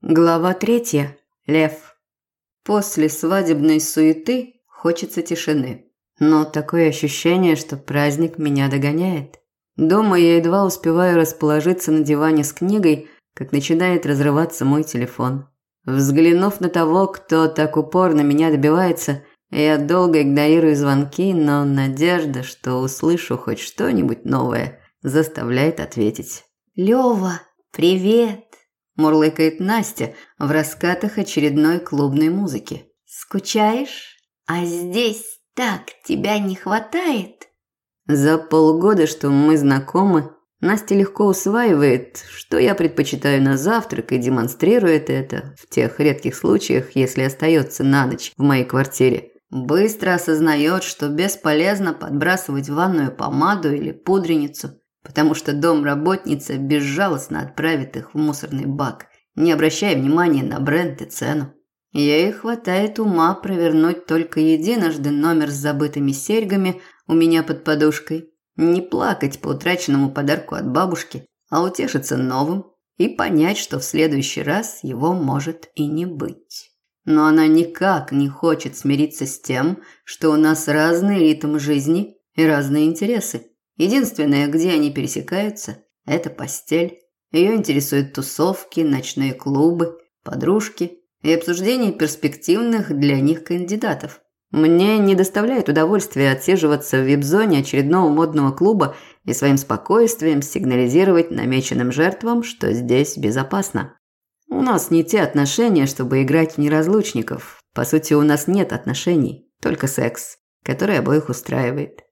Глава третья. Лев. После свадебной суеты хочется тишины. Но такое ощущение, что праздник меня догоняет. Дома я едва успеваю расположиться на диване с книгой, как начинает разрываться мой телефон. Взглянув на того, кто так упорно меня добивается, я долго игнорирую звонки, но надежда, что услышу хоть что-нибудь новое, заставляет ответить. «Лёва, привет!» Мурлыкает Настя в раскатах очередной клубной музыки. Скучаешь? А здесь так тебя не хватает? За полгода, что мы знакомы, Настя легко усваивает, что я предпочитаю на завтрак и демонстрирует это в тех редких случаях, если остается на ночь в моей квартире. Быстро осознает, что бесполезно подбрасывать в ванную помаду или пудреницу потому что домработница безжалостно отправит их в мусорный бак, не обращая внимания на бренд и цену. Ей хватает ума провернуть только единожды номер с забытыми серьгами у меня под подушкой, не плакать по утраченному подарку от бабушки, а утешиться новым и понять, что в следующий раз его может и не быть. Но она никак не хочет смириться с тем, что у нас разный ритм жизни и разные интересы. Единственное, где они пересекаются, это постель. Ее интересуют тусовки, ночные клубы, подружки и обсуждение перспективных для них кандидатов. Мне не доставляет удовольствия отсиживаться в вип-зоне очередного модного клуба и своим спокойствием сигнализировать намеченным жертвам, что здесь безопасно. У нас не те отношения, чтобы играть в неразлучников. По сути, у нас нет отношений, только секс, который обоих устраивает.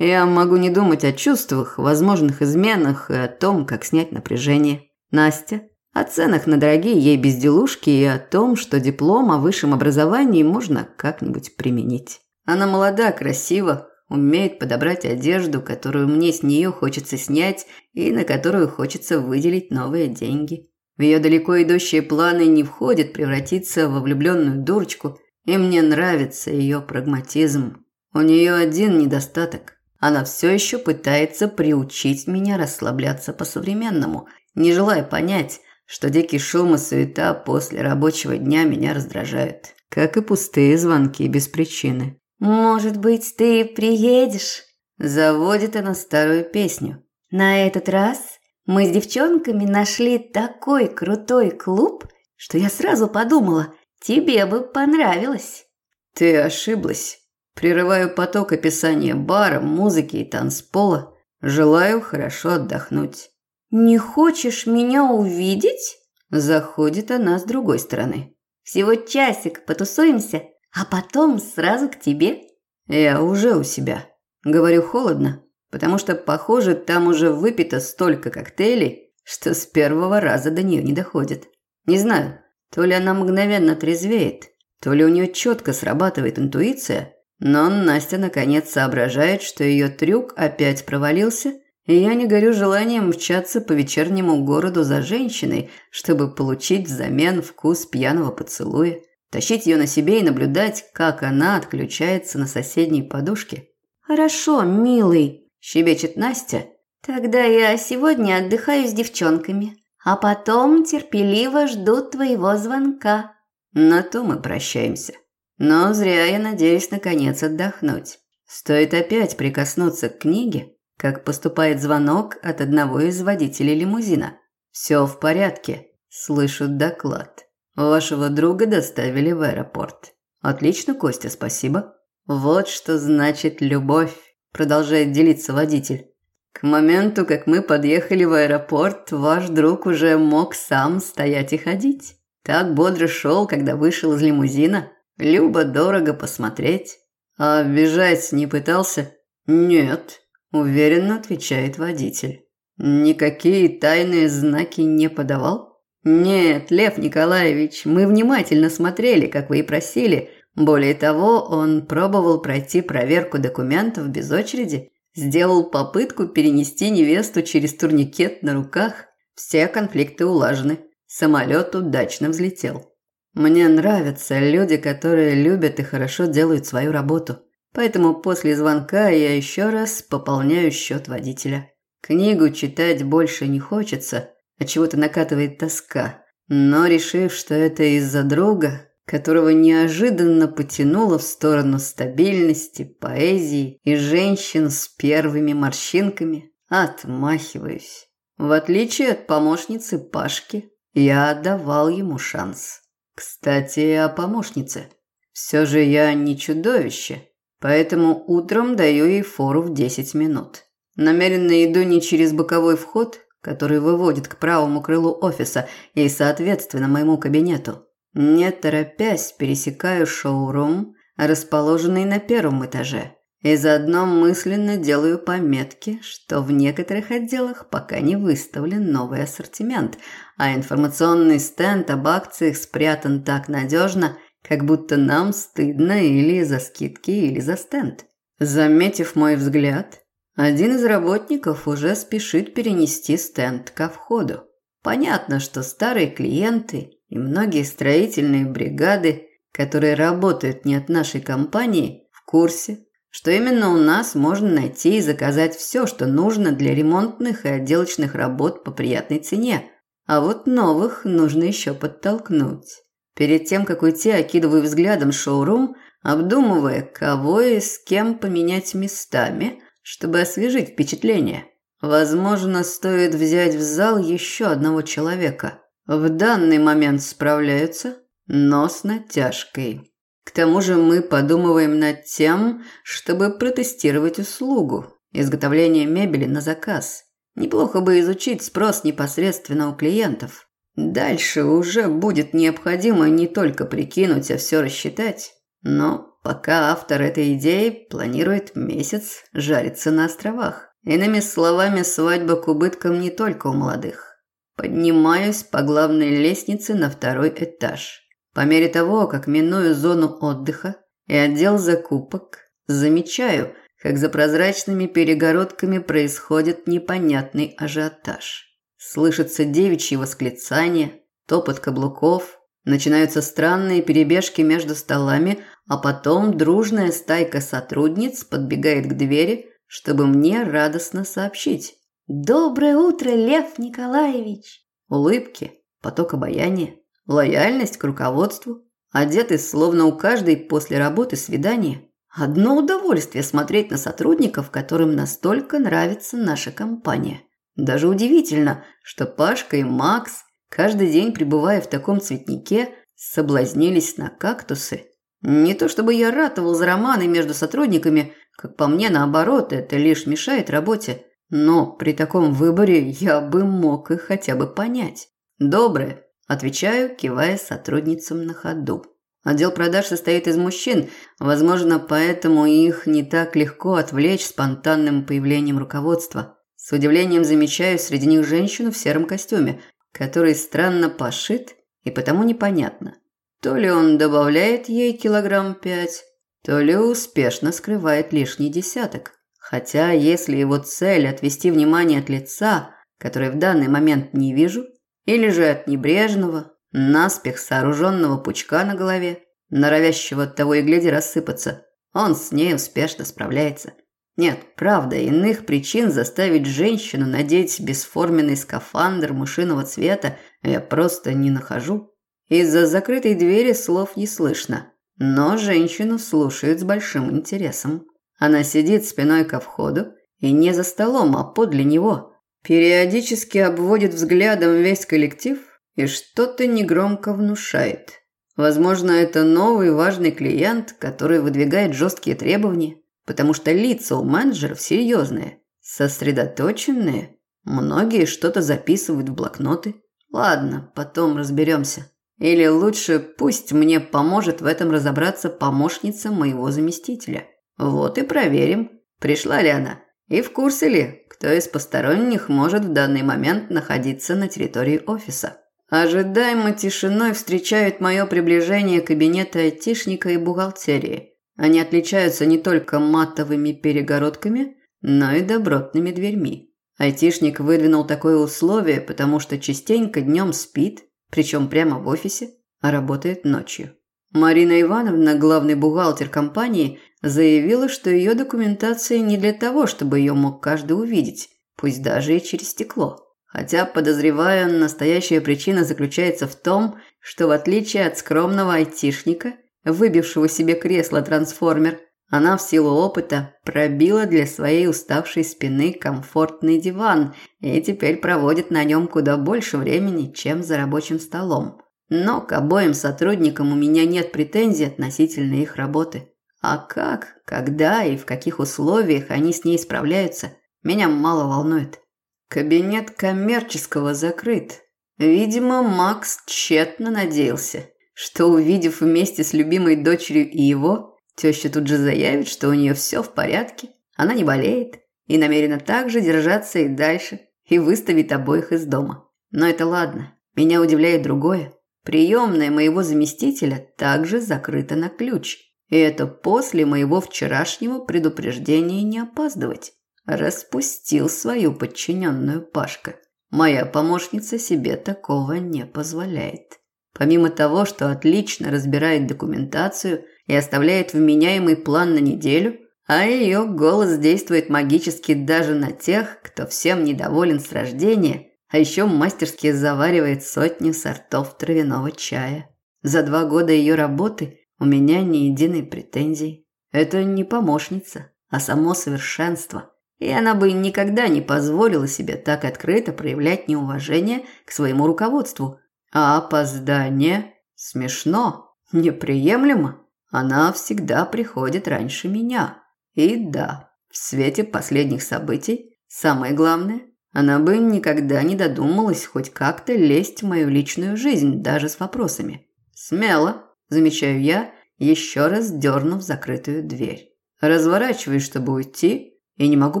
Я могу не думать о чувствах, возможных изменах и о том, как снять напряжение. Настя о ценах на дорогие ей безделушки и о том, что диплом о высшем образовании можно как-нибудь применить. Она молода, красива, умеет подобрать одежду, которую мне с нее хочется снять и на которую хочется выделить новые деньги. В ее далеко идущие планы не входит превратиться во влюбленную дурочку, и мне нравится ее прагматизм. У нее один недостаток – она все еще пытается приучить меня расслабляться по-современному, не желая понять, что дикий шум и суета после рабочего дня меня раздражают, как и пустые звонки без причины. «Может быть, ты приедешь?» Заводит она старую песню. «На этот раз мы с девчонками нашли такой крутой клуб, что я сразу подумала, тебе бы понравилось». «Ты ошиблась. Прерываю поток описания бара, музыки и танцпола. Желаю хорошо отдохнуть. «Не хочешь меня увидеть?» Заходит она с другой стороны. «Всего часик потусуемся, а потом сразу к тебе». «Я уже у себя». Говорю холодно, потому что, похоже, там уже выпито столько коктейлей, что с первого раза до нее не доходит. Не знаю, то ли она мгновенно трезвеет, то ли у нее четко срабатывает интуиция, но Настя наконец соображает, что ее трюк опять провалился, и я не горю желанием мчаться по вечернему городу за женщиной, чтобы получить взамен вкус пьяного поцелуя, тащить ее на себе и наблюдать, как она отключается на соседней подушке. «Хорошо, милый», – щебечет Настя. «Тогда я сегодня отдыхаю с девчонками, а потом терпеливо жду твоего звонка». На то мы прощаемся. Но зря я надеюсь наконец отдохнуть. Стоит опять прикоснуться к книге, как поступает звонок от одного из водителей лимузина. «Все в порядке», – слышу доклад. «Вашего друга доставили в аэропорт». «Отлично, Костя, спасибо». «Вот что значит любовь», – продолжает делиться водитель. «К моменту, как мы подъехали в аэропорт, ваш друг уже мог сам стоять и ходить. Так бодро шел, когда вышел из лимузина, Любо дорого посмотреть. А бежать не пытался? Нет, уверенно отвечает водитель. Никакие тайные знаки не подавал? Нет, Лев Николаевич, мы внимательно смотрели, как вы и просили. Более того, он пробовал пройти проверку документов без очереди, сделал попытку перенести невесту через турникет на руках. Все конфликты улажены. Самолет удачно взлетел. Мне нравятся люди, которые любят и хорошо делают свою работу. Поэтому после звонка я еще раз пополняю счет водителя. Книгу читать больше не хочется, а чего-то накатывает тоска. Но решив, что это из-за друга, которого неожиданно потянуло в сторону стабильности, поэзии и женщин с первыми морщинками, отмахиваюсь. В отличие от помощницы Пашки, я давал ему шанс. Кстати, о помощнице. Все же я не чудовище, поэтому утром даю ей фору в 10 минут. Намеренно иду не через боковой вход, который выводит к правому крылу офиса и, соответственно, моему кабинету. Не торопясь, пересекаю шоурум, расположенный на первом этаже, и заодно мысленно делаю пометки, что в некоторых отделах пока не выставлен новый ассортимент, а информационный стенд об акциях спрятан так надежно, как будто нам стыдно или за скидки, или за стенд. Заметив мой взгляд, один из работников уже спешит перенести стенд ко входу. Понятно, что старые клиенты и многие строительные бригады, которые работают не от нашей компании, в курсе, что именно у нас можно найти и заказать все, что нужно для ремонтных и отделочных работ по приятной цене. А вот новых нужно еще подтолкнуть. Перед тем, как уйти, окидываю взглядом шоурум, обдумывая, кого и с кем поменять местами – чтобы освежить впечатление. Возможно, стоит взять в зал еще одного человека. В данный момент справляются, но с натяжкой. К тому же мы подумываем над тем, чтобы протестировать услугу изготовления мебели на заказ. Неплохо бы изучить спрос непосредственно у клиентов. Дальше уже будет необходимо не только прикинуть, а все рассчитать, но пока автор этой идеи планирует месяц жариться на островах. Иными словами, свадьба к убыткам не только у молодых. Поднимаюсь по главной лестнице на второй этаж. По мере того, как миную зону отдыха и отдел закупок, замечаю, как за прозрачными перегородками происходит непонятный ажиотаж. Слышатся девичьи восклицания, топот каблуков, начинаются странные перебежки между столами, а потом дружная стайка сотрудниц подбегает к двери, чтобы мне радостно сообщить. «Доброе утро, Лев Николаевич!» Улыбки, поток обаяния, лояльность к руководству, одеты словно у каждой после работы свидание. Одно удовольствие смотреть на сотрудников, которым настолько нравится наша компания. Даже удивительно, что Пашка и Макс, каждый день пребывая в таком цветнике, соблазнились на кактусы не то чтобы я ратовал за романы между сотрудниками, как по мне, наоборот, это лишь мешает работе. Но при таком выборе я бы мог их хотя бы понять. «Доброе», – отвечаю, кивая сотрудницам на ходу. Отдел продаж состоит из мужчин, возможно, поэтому их не так легко отвлечь спонтанным появлением руководства. С удивлением замечаю среди них женщину в сером костюме, который странно пошит и потому непонятно, то ли он добавляет ей килограмм пять, то ли успешно скрывает лишний десяток. Хотя, если его цель отвести внимание от лица, которое в данный момент не вижу, или же от небрежного, наспех сооруженного пучка на голове, норовящего от того и гляди рассыпаться, он с ней успешно справляется. Нет, правда, иных причин заставить женщину надеть бесформенный скафандр мышиного цвета я просто не нахожу. Из-за закрытой двери слов не слышно, но женщину слушают с большим интересом. Она сидит спиной ко входу и не за столом, а подле него. Периодически обводит взглядом весь коллектив и что-то негромко внушает. Возможно, это новый важный клиент, который выдвигает жесткие требования, потому что лица у менеджеров серьезные, сосредоточенные. Многие что-то записывают в блокноты. Ладно, потом разберемся. Или лучше пусть мне поможет в этом разобраться помощница моего заместителя. Вот и проверим, пришла ли она и в курсе ли, кто из посторонних может в данный момент находиться на территории офиса. Ожидаемо тишиной встречают мое приближение кабинета айтишника и бухгалтерии. Они отличаются не только матовыми перегородками, но и добротными дверьми. Айтишник выдвинул такое условие, потому что частенько днем спит причем прямо в офисе, а работает ночью. Марина Ивановна, главный бухгалтер компании, заявила, что ее документация не для того, чтобы ее мог каждый увидеть, пусть даже и через стекло. Хотя, подозреваю, настоящая причина заключается в том, что в отличие от скромного айтишника, выбившего себе кресло-трансформер, она в силу опыта пробила для своей уставшей спины комфортный диван и теперь проводит на нем куда больше времени, чем за рабочим столом. Но к обоим сотрудникам у меня нет претензий относительно их работы. А как, когда и в каких условиях они с ней справляются, меня мало волнует. Кабинет коммерческого закрыт. Видимо, Макс тщетно надеялся, что увидев вместе с любимой дочерью и его, теща тут же заявит, что у нее все в порядке, она не болеет и намерена также держаться и дальше, и выставит обоих из дома. Но это ладно. Меня удивляет другое. Приемная моего заместителя также закрыта на ключ. И это после моего вчерашнего предупреждения не опаздывать. Распустил свою подчиненную Пашка. Моя помощница себе такого не позволяет. Помимо того, что отлично разбирает документацию и оставляет вменяемый план на неделю, а ее голос действует магически даже на тех, кто всем недоволен с рождения, а еще мастерски заваривает сотни сортов травяного чая. За два года ее работы у меня ни единой претензии. Это не помощница, а само совершенство и она бы никогда не позволила себе так открыто проявлять неуважение к своему руководству. А опоздание смешно, неприемлемо. Она всегда приходит раньше меня. И да, в свете последних событий, самое главное, она бы никогда не додумалась хоть как-то лезть в мою личную жизнь, даже с вопросами. Смело, замечаю я, еще раз дернув закрытую дверь. Разворачиваюсь, чтобы уйти, и не могу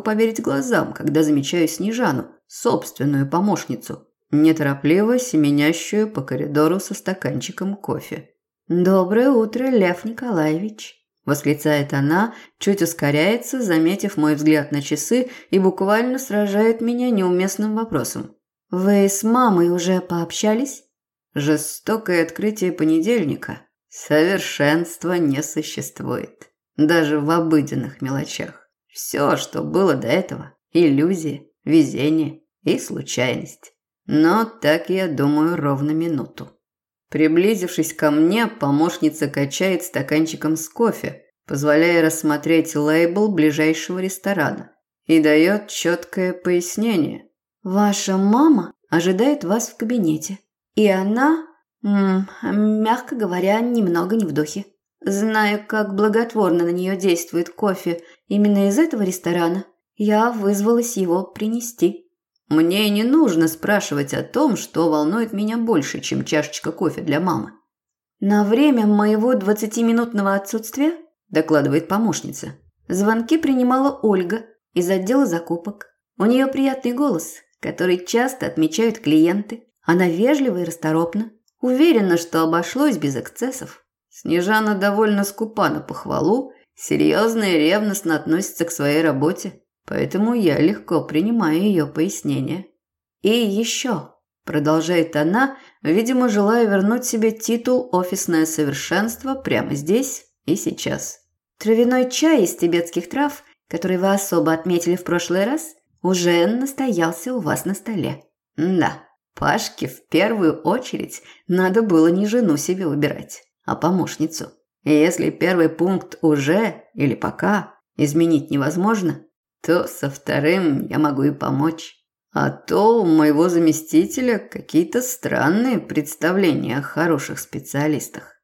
поверить глазам, когда замечаю Снежану, собственную помощницу, неторопливо семенящую по коридору со стаканчиком кофе. «Доброе утро, Лев Николаевич!» – восклицает она, чуть ускоряется, заметив мой взгляд на часы и буквально сражает меня неуместным вопросом. «Вы с мамой уже пообщались?» Жестокое открытие понедельника. Совершенства не существует. Даже в обыденных мелочах. Все, что было до этого – иллюзия, везение и случайность. Но так я думаю ровно минуту. Приблизившись ко мне, помощница качает стаканчиком с кофе, позволяя рассмотреть лейбл ближайшего ресторана, и дает четкое пояснение. «Ваша мама ожидает вас в кабинете, и она, м мягко говоря, немного не в духе. Зная, как благотворно на нее действует кофе именно из этого ресторана, я вызвалась его принести. Мне не нужно спрашивать о том, что волнует меня больше, чем чашечка кофе для мамы. На время моего двадцатиминутного отсутствия, докладывает помощница, звонки принимала Ольга из отдела закупок. У нее приятный голос, который часто отмечают клиенты. Она вежлива и расторопна. Уверена, что обошлось без эксцессов. Снежана довольно скупа на похвалу, серьезно и ревностно относится к своей работе, поэтому я легко принимаю ее пояснения. И еще, продолжает она, видимо, желая вернуть себе титул «Офисное совершенство» прямо здесь и сейчас. Травяной чай из тибетских трав, который вы особо отметили в прошлый раз, уже настоялся у вас на столе. Да, Пашке в первую очередь надо было не жену себе выбирать а помощницу. И если первый пункт уже или пока изменить невозможно, то со вторым я могу и помочь. А то у моего заместителя какие-то странные представления о хороших специалистах.